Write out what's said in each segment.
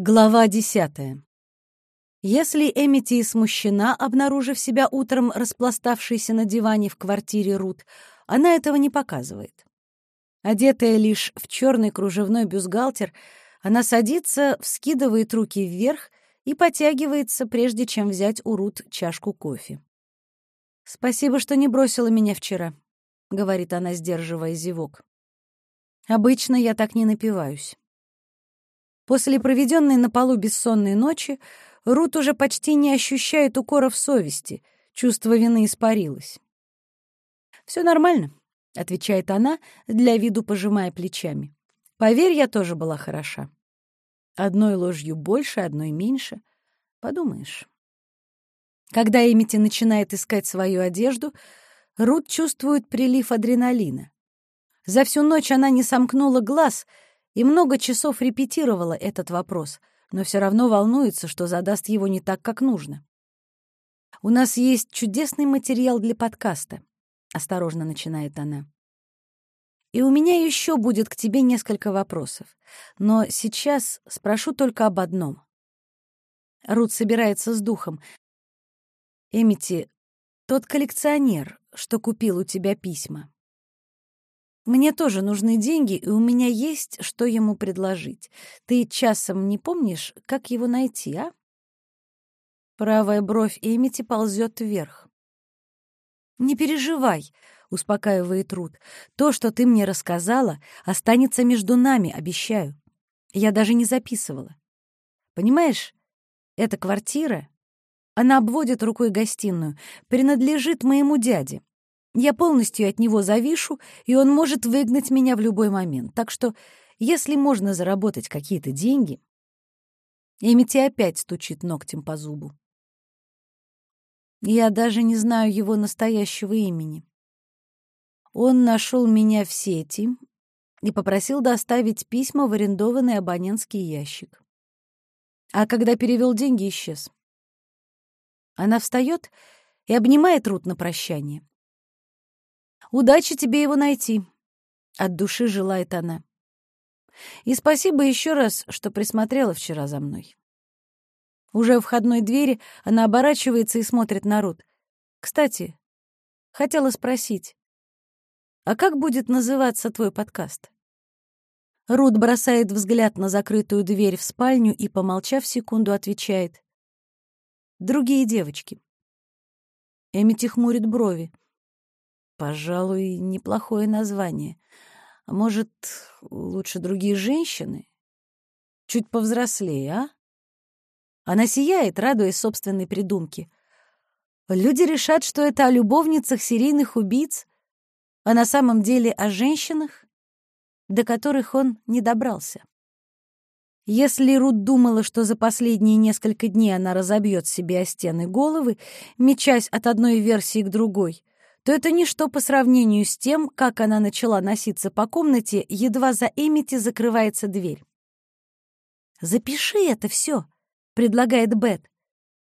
Глава десятая. Если Эмити смущена, обнаружив себя утром распластавшейся на диване в квартире Рут, она этого не показывает. Одетая лишь в черный кружевной бюстгальтер, она садится, вскидывает руки вверх и потягивается, прежде чем взять у Рут чашку кофе. «Спасибо, что не бросила меня вчера», — говорит она, сдерживая зевок. «Обычно я так не напиваюсь». После проведенной на полу бессонной ночи Рут уже почти не ощущает укоров совести, чувство вины испарилось. «Все нормально», — отвечает она, для виду пожимая плечами. «Поверь, я тоже была хороша. Одной ложью больше, одной меньше. Подумаешь». Когда Эмити начинает искать свою одежду, Рут чувствует прилив адреналина. За всю ночь она не сомкнула глаз — и много часов репетировала этот вопрос, но все равно волнуется, что задаст его не так, как нужно. «У нас есть чудесный материал для подкаста», — осторожно начинает она. «И у меня еще будет к тебе несколько вопросов, но сейчас спрошу только об одном». Рут собирается с духом. «Эмити, тот коллекционер, что купил у тебя письма, мне тоже нужны деньги, и у меня есть, что ему предложить. Ты часом не помнишь, как его найти, а?» Правая бровь Эмити ползет вверх. «Не переживай», — успокаивает Рут. «То, что ты мне рассказала, останется между нами, обещаю. Я даже не записывала. Понимаешь, эта квартира, она обводит рукой гостиную, принадлежит моему дяде. Я полностью от него завишу, и он может выгнать меня в любой момент. Так что, если можно заработать какие-то деньги... Эмити опять стучит ногтем по зубу. Я даже не знаю его настоящего имени. Он нашел меня в сети и попросил доставить письма в арендованный абонентский ящик. А когда перевел деньги, исчез. Она встает и обнимает Рут на прощание. Удачи тебе его найти. От души желает она. И спасибо еще раз, что присмотрела вчера за мной. Уже у входной двери она оборачивается и смотрит на Рут. Кстати, хотела спросить, а как будет называться твой подкаст? Рут бросает взгляд на закрытую дверь в спальню и, помолчав секунду, отвечает. «Другие девочки». Эмити хмурит брови. Пожалуй, неплохое название. А может, лучше другие женщины? Чуть повзрослее, а? Она сияет, радуясь собственной придумке. Люди решат, что это о любовницах серийных убийц, а на самом деле о женщинах, до которых он не добрался. Если Рут думала, что за последние несколько дней она разобьет себе о стены головы, мечась от одной версии к другой, то это ничто по сравнению с тем, как она начала носиться по комнате, едва за Эмити закрывается дверь. «Запиши это все», — предлагает Бет.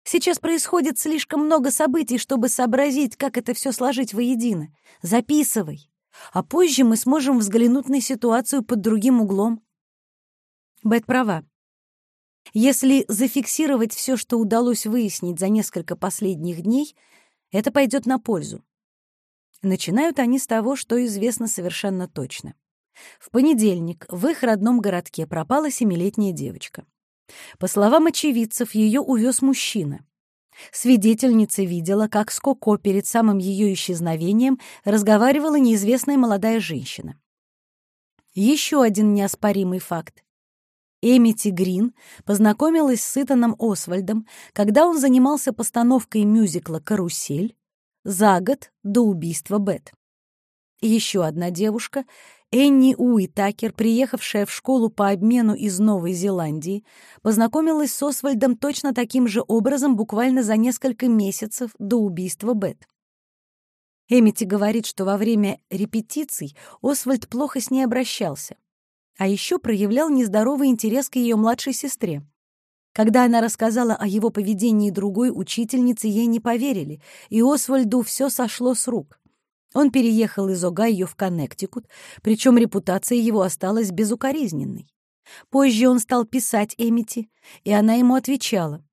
«Сейчас происходит слишком много событий, чтобы сообразить, как это все сложить воедино. Записывай, а позже мы сможем взглянуть на ситуацию под другим углом». Бет права. Если зафиксировать все, что удалось выяснить за несколько последних дней, это пойдет на пользу. Начинают они с того, что известно совершенно точно. В понедельник в их родном городке пропала семилетняя девочка. По словам очевидцев, ее увез мужчина. Свидетельница видела, как с Коко перед самым ее исчезновением разговаривала неизвестная молодая женщина. Еще один неоспоримый факт. Эмити Грин познакомилась с Итаном Освальдом, когда он занимался постановкой мюзикла «Карусель», за год до убийства Бет. Еще одна девушка, Энни Уитакер, приехавшая в школу по обмену из Новой Зеландии, познакомилась с Освальдом точно таким же образом буквально за несколько месяцев до убийства Бет. Эмити говорит, что во время репетиций Освальд плохо с ней обращался, а еще проявлял нездоровый интерес к ее младшей сестре. Когда она рассказала о его поведении другой учительнице, ей не поверили, и Освальду все сошло с рук. Он переехал из Огайо в Коннектикут, причем репутация его осталась безукоризненной. Позже он стал писать Эмити, и она ему отвечала.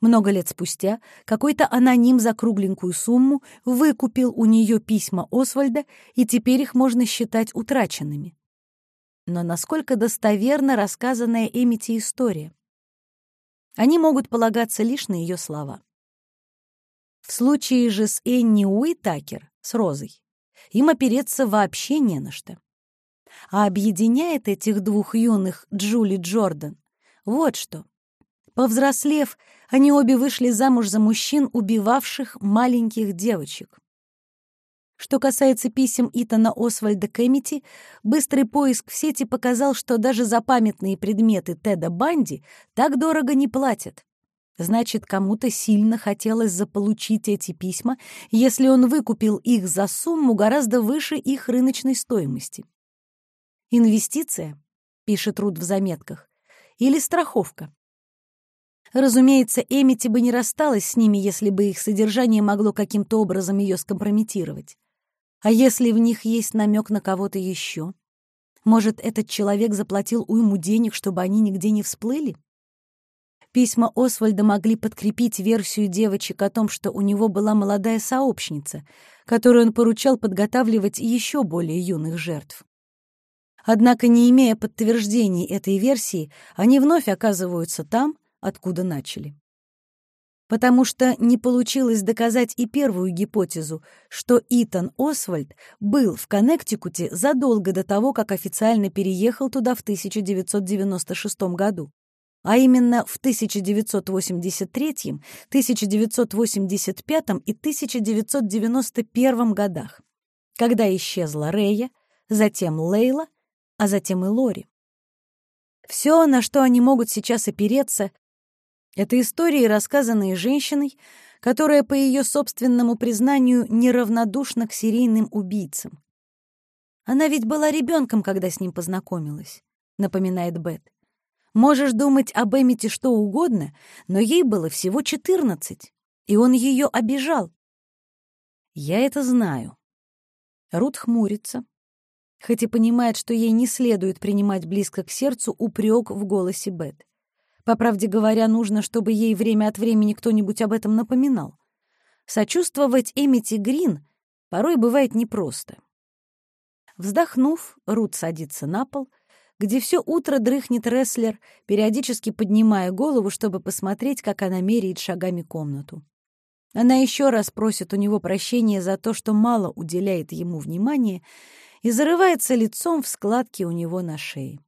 Много лет спустя какой-то аноним за кругленькую сумму выкупил у нее письма Освальда, и теперь их можно считать утраченными. Но насколько достоверна рассказанная Эмити история? Они могут полагаться лишь на ее слова. В случае же с Энни Уитакер, с Розой, им опереться вообще не на что. А объединяет этих двух юных Джули Джордан вот что. Повзрослев, они обе вышли замуж за мужчин, убивавших маленьких девочек. Что касается писем Итана Освальда Кэмити, быстрый поиск в сети показал, что даже за памятные предметы Теда Банди так дорого не платят. Значит, кому-то сильно хотелось заполучить эти письма, если он выкупил их за сумму гораздо выше их рыночной стоимости. Инвестиция, пишет Руд в заметках, или страховка. Разумеется, Эмити бы не рассталась с ними, если бы их содержание могло каким-то образом ее скомпрометировать. А если в них есть намек на кого-то еще? Может, этот человек заплатил уйму денег, чтобы они нигде не всплыли? Письма Освальда могли подкрепить версию девочек о том, что у него была молодая сообщница, которую он поручал подготавливать еще более юных жертв. Однако, не имея подтверждений этой версии, они вновь оказываются там, откуда начали. Потому что не получилось доказать и первую гипотезу, что Итан Освальд был в Коннектикуте задолго до того, как официально переехал туда в 1996 году, а именно в 1983, 1985 и 1991 годах, когда исчезла Рея, затем Лейла, а затем и Лори. Все, на что они могут сейчас опереться, это истории, рассказанные женщиной, которая, по ее собственному признанию, неравнодушна к серийным убийцам. «Она ведь была ребенком, когда с ним познакомилась», — напоминает Бет. «Можешь думать об Эмите что угодно, но ей было всего четырнадцать, и он ее обижал». «Я это знаю». Рут хмурится, хоть и понимает, что ей не следует принимать близко к сердцу упрек в голосе Бет. По правде говоря, нужно, чтобы ей время от времени кто-нибудь об этом напоминал. Сочувствовать Эмити Грин порой бывает непросто. Вздохнув, Рут садится на пол, где все утро дрыхнет рестлер, периодически поднимая голову, чтобы посмотреть, как она меряет шагами комнату. Она еще раз просит у него прощения за то, что мало уделяет ему внимания, и зарывается лицом в складки у него на шее.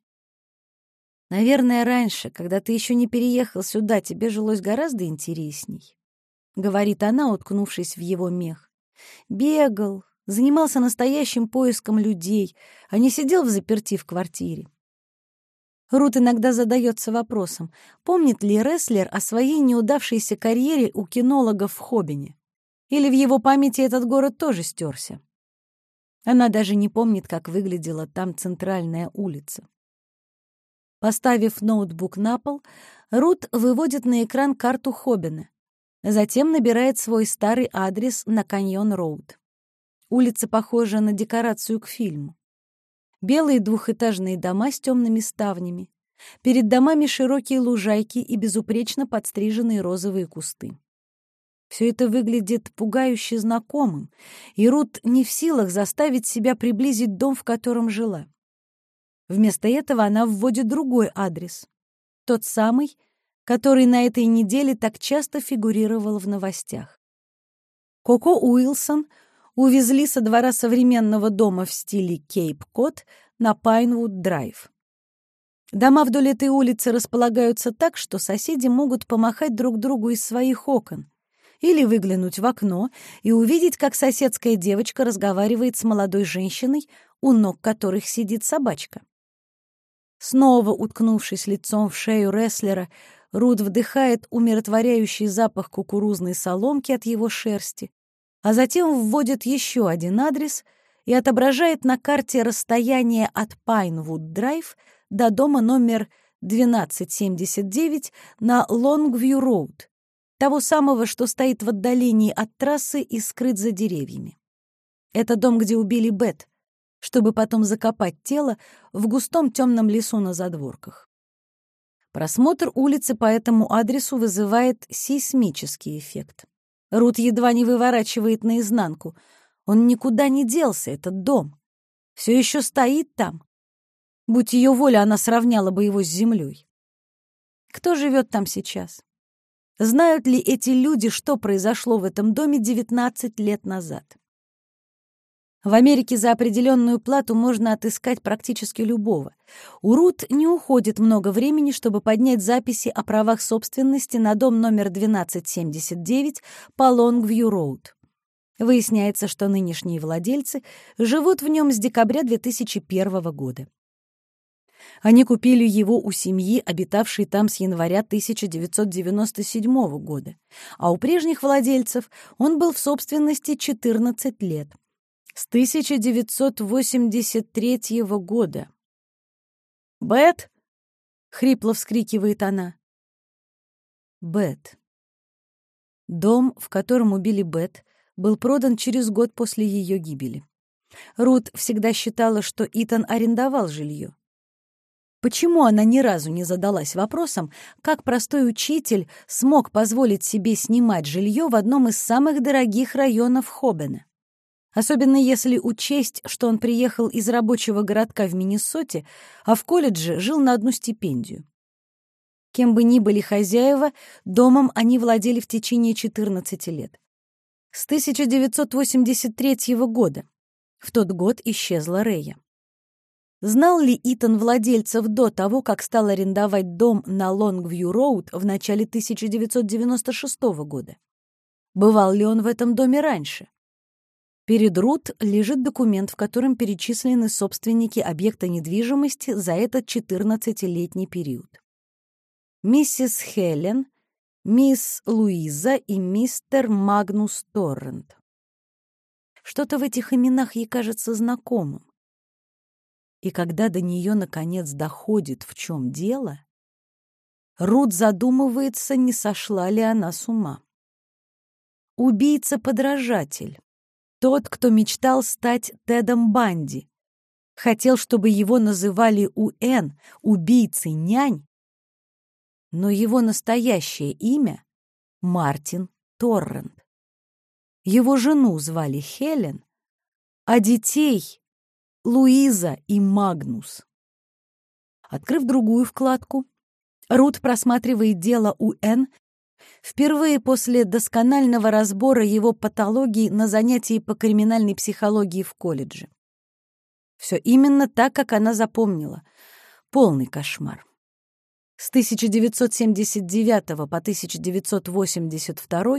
Наверное, раньше, когда ты еще не переехал сюда, тебе жилось гораздо интересней. Говорит она, уткнувшись в его мех. Бегал, занимался настоящим поиском людей, а не сидел в заперти в квартире. Рут иногда задается вопросом, помнит ли рестлер о своей неудавшейся карьере у кинологов в Хоббине? Или в его памяти этот город тоже стерся? Она даже не помнит, как выглядела там центральная улица. Поставив ноутбук на пол, Рут выводит на экран карту Хоббина. Затем набирает свой старый адрес на Каньон-Роуд. Улица похожа на декорацию к фильму. Белые двухэтажные дома с темными ставнями. Перед домами широкие лужайки и безупречно подстриженные розовые кусты. Все это выглядит пугающе знакомым, и Рут не в силах заставить себя приблизить дом, в котором жила. Вместо этого она вводит другой адрес. Тот самый, который на этой неделе так часто фигурировал в новостях. Коко Уилсон увезли со двора современного дома в стиле Кейп-Кот на Пайнвуд-Драйв. Дома вдоль этой улицы располагаются так, что соседи могут помахать друг другу из своих окон или выглянуть в окно и увидеть, как соседская девочка разговаривает с молодой женщиной, у ног которых сидит собачка. Снова уткнувшись лицом в шею рестлера, Руд вдыхает умиротворяющий запах кукурузной соломки от его шерсти, а затем вводит еще один адрес и отображает на карте расстояние от Пайнвуд-Драйв до дома номер 1279 на Лонгвью-Роуд, того самого, что стоит в отдалении от трассы и скрыт за деревьями. Это дом, где убили Бет, чтобы потом закопать тело в густом темном лесу на задворках. Просмотр улицы по этому адресу вызывает сейсмический эффект. Рут едва не выворачивает наизнанку. Он никуда не делся, этот дом. Все еще стоит там. Будь ее воля, она сравняла бы его с землей. Кто живет там сейчас? Знают ли эти люди, что произошло в этом доме 19 лет назад? В Америке за определенную плату можно отыскать практически любого. У Рут не уходит много времени, чтобы поднять записи о правах собственности на дом номер 1279 по Лонгвью-Роуд. Выясняется, что нынешние владельцы живут в нем с декабря 2001 года. Они купили его у семьи, обитавшей там с января 1997 года, а у прежних владельцев он был в собственности 14 лет — с 1983 года. «Бет!» — хрипло вскрикивает она. Бет. Дом, в котором убили Бет, был продан через год после ее гибели. Рут всегда считала, что Итан арендовал жилье. Почему она ни разу не задалась вопросом, как простой учитель смог позволить себе снимать жилье в одном из самых дорогих районов Хобена? Особенно если учесть, что он приехал из рабочего городка в Миннесоте, а в колледже жил на одну стипендию. Кем бы ни были хозяева, домом они владели в течение 14 лет. С 1983 года. В тот год исчезла Рея. Знал ли Итан владельцев до того, как стал арендовать дом на Лонгвью-Роуд в начале 1996 года? Бывал ли он в этом доме раньше? Перед Рут лежит документ, в котором перечислены собственники объекта недвижимости за этот 14-летний период. Миссис Хелен, мисс Луиза и мистер Магнус Торрент. Что-то в этих именах ей кажется знакомым. И когда до нее наконец доходит, в чем дело, Рут задумывается, не сошла ли она с ума. Убийца-подражатель тот, кто мечтал стать Тедом Банди. Хотел, чтобы его называли Уэн, убийцей нянь. Но его настоящее имя — Мартин Торрент. Его жену звали Хелен, а детей — Луиза и Магнус. Открыв другую вкладку, Рут просматривает дело Уэн Впервые после досконального разбора его патологии на занятии по криминальной психологии в колледже. Все именно так, как она запомнила. Полный кошмар. С 1979 по 1982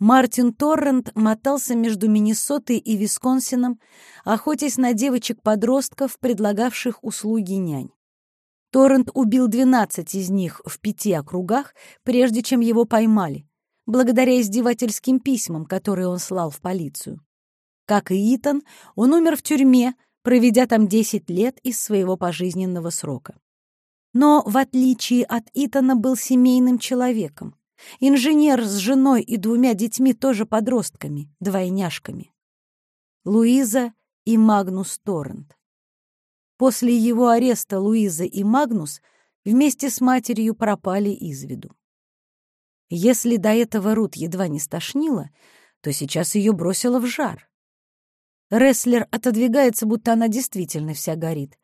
Мартин Торрент мотался между Миннесотой и Висконсином, охотясь на девочек-подростков, предлагавших услуги нянь. Торрент убил 12 из них в пяти округах, прежде чем его поймали, благодаря издевательским письмам, которые он слал в полицию. Как и Итан, он умер в тюрьме, проведя там 10 лет из своего пожизненного срока. Но, в отличие от Итана, был семейным человеком. Инженер с женой и двумя детьми тоже подростками, двойняшками. Луиза и Магнус Торрент. После его ареста Луиза и Магнус вместе с матерью пропали из виду. Если до этого Рут едва не стошнила, то сейчас ее бросило в жар. Рестлер отодвигается, будто она действительно вся горит.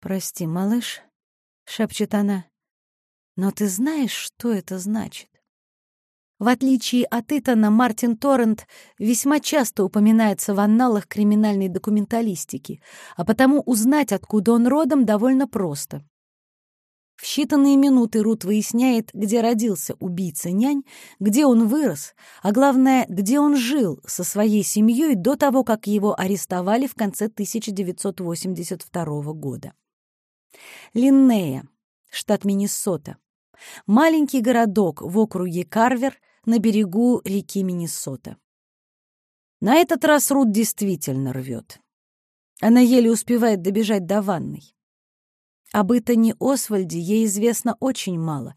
«Прости, малыш», — шепчет она, — «но ты знаешь, что это значит?» В отличие от Итана, Мартин Торрент весьма часто упоминается в анналах криминальной документалистики, а потому узнать, откуда он родом, довольно просто. В считанные минуты Рут выясняет, где родился убийца-нянь, где он вырос, а главное, где он жил со своей семьей до того, как его арестовали в конце 1982 года. Линнея, штат Миннесота. Маленький городок в округе Карвер — на берегу реки Миннесота. На этот раз Рут действительно рвет. Она еле успевает добежать до ванной. Об Итане Освальде ей известно очень мало,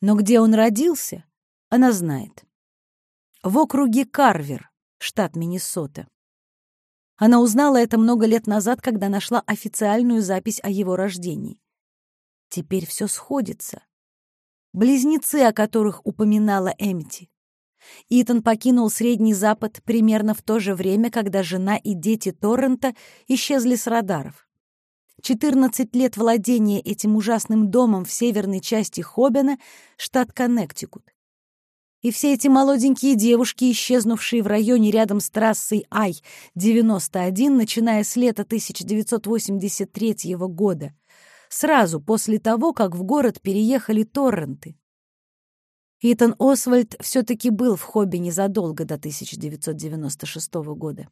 но где он родился, она знает. В округе Карвер, штат Миннесота. Она узнала это много лет назад, когда нашла официальную запись о его рождении. Теперь все сходится. Близнецы, о которых упоминала Эмити. Итан покинул Средний Запад примерно в то же время, когда жена и дети Торрента исчезли с радаров. 14 лет владения этим ужасным домом в северной части Хоббина, штат Коннектикут. И все эти молоденькие девушки, исчезнувшие в районе рядом с трассой Ай-91, начиная с лета 1983 года, сразу после того, как в город переехали торренты. Итан Освальд все-таки был в хобби незадолго до 1996 года.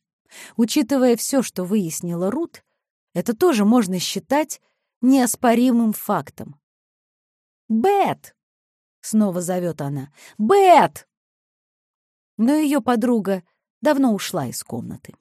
Учитывая все, что выяснила Рут, это тоже можно считать неоспоримым фактом. «Бет!» — снова зовет она. «Бет!» Но ее подруга давно ушла из комнаты.